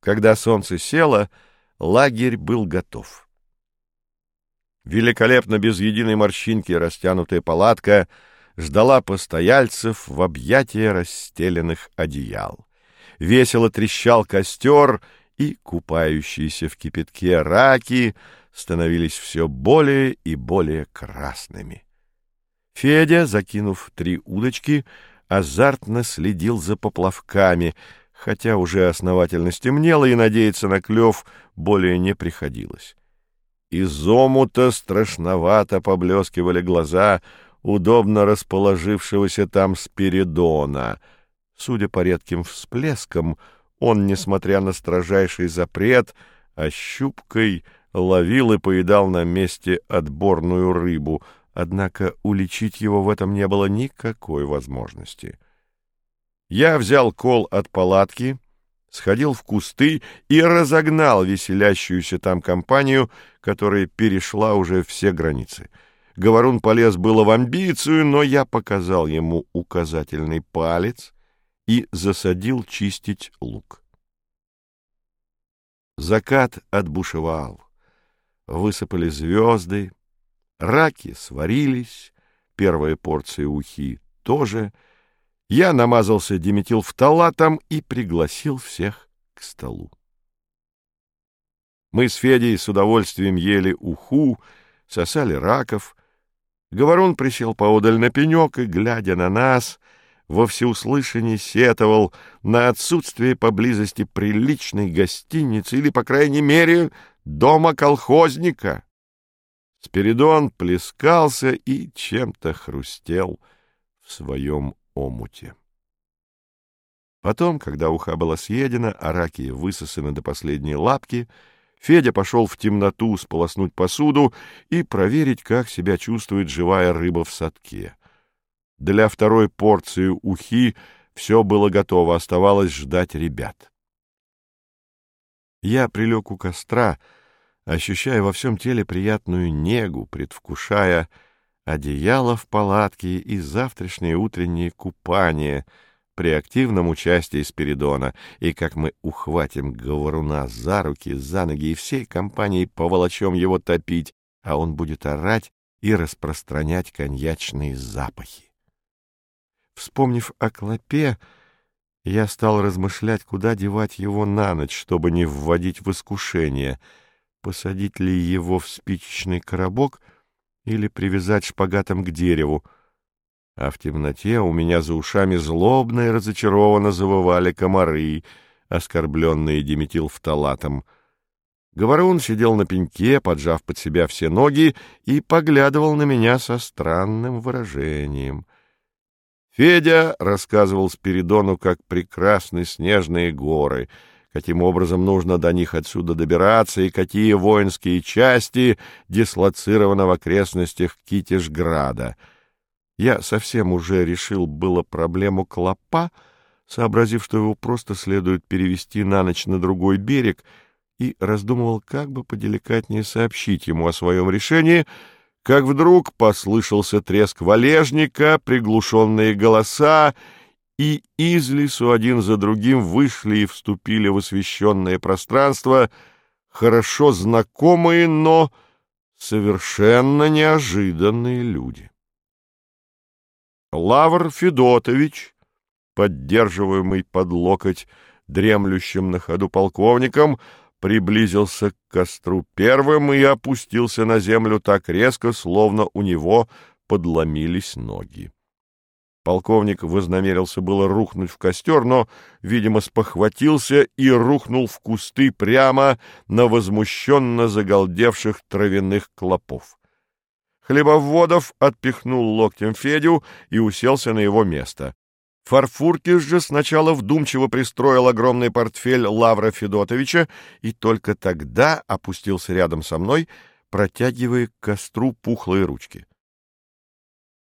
Когда солнце село, лагерь был готов. Великолепно без единой морщинки растянутая палатка ждала постояльцев в объятия расстеленных одеял. Весело трещал костер, и купающиеся в кипятке раки становились все более и более красными. Федя, закинув три удочки, азартно следил за поплавками — хотя уже основательно стемнело, и надеяться на клев более не приходилось. Из омута страшновато поблескивали глаза удобно расположившегося там Спиридона. Судя по редким всплескам, он, несмотря на строжайший запрет, ощупкой ловил и поедал на месте отборную рыбу, однако уличить его в этом не было никакой возможности. Я взял кол от палатки, сходил в кусты и разогнал веселящуюся там компанию, которая перешла уже все границы. Говорун полез было в амбицию, но я показал ему указательный палец и засадил чистить лук. Закат отбушевал. Высыпали звезды, раки сварились, первая порция ухи тоже — я намазался диметилфталатом и пригласил всех к столу. Мы с Федей с удовольствием ели уху, сосали раков. Говорун присел поодаль на пенек и, глядя на нас, во всеуслышание сетовал на отсутствие поблизости приличной гостиницы или, по крайней мере, дома колхозника. Спиридон плескался и чем-то хрустел в своем омуте. Потом, когда уха была съедена, а раки высосаны до последней лапки, Федя пошел в темноту сполоснуть посуду и проверить, как себя чувствует живая рыба в садке. Для второй порции ухи все было готово, оставалось ждать ребят. Я прилег у костра, ощущая во всем теле приятную негу, предвкушая одеяло в палатке и завтрашнее утреннее купание при активном участии Спиридона, и как мы ухватим говоруна за руки, за ноги и всей компанией поволочем его топить, а он будет орать и распространять коньячные запахи. Вспомнив о клопе, я стал размышлять, куда девать его на ночь, чтобы не вводить в искушение, посадить ли его в спичечный коробок — или привязать шпагатом к дереву, а в темноте у меня за ушами злобно и разочарованно завывали комары, оскорбленные диметилфталатом. Говорун сидел на пеньке, поджав под себя все ноги, и поглядывал на меня со странным выражением. Федя рассказывал Спиридону, как прекрасны снежные горы — каким образом нужно до них отсюда добираться и какие воинские части дислоцированы в окрестностях Китежграда. Я совсем уже решил было проблему клопа, сообразив, что его просто следует перевести на ночь на другой берег, и раздумывал, как бы поделикатнее сообщить ему о своем решении, как вдруг послышался треск валежника, приглушенные голоса, и из лесу один за другим вышли и вступили в освещенное пространство хорошо знакомые, но совершенно неожиданные люди. Лавр Федотович, поддерживаемый под локоть дремлющим на ходу полковником, приблизился к костру первым и опустился на землю так резко, словно у него подломились ноги. Полковник вознамерился было рухнуть в костер, но, видимо, спохватился и рухнул в кусты прямо на возмущенно загалдевших травяных клопов. Хлебоводов отпихнул локтем Федю и уселся на его место. Фарфуркис же сначала вдумчиво пристроил огромный портфель Лавра Федотовича и только тогда опустился рядом со мной, протягивая к костру пухлые ручки.